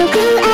Look who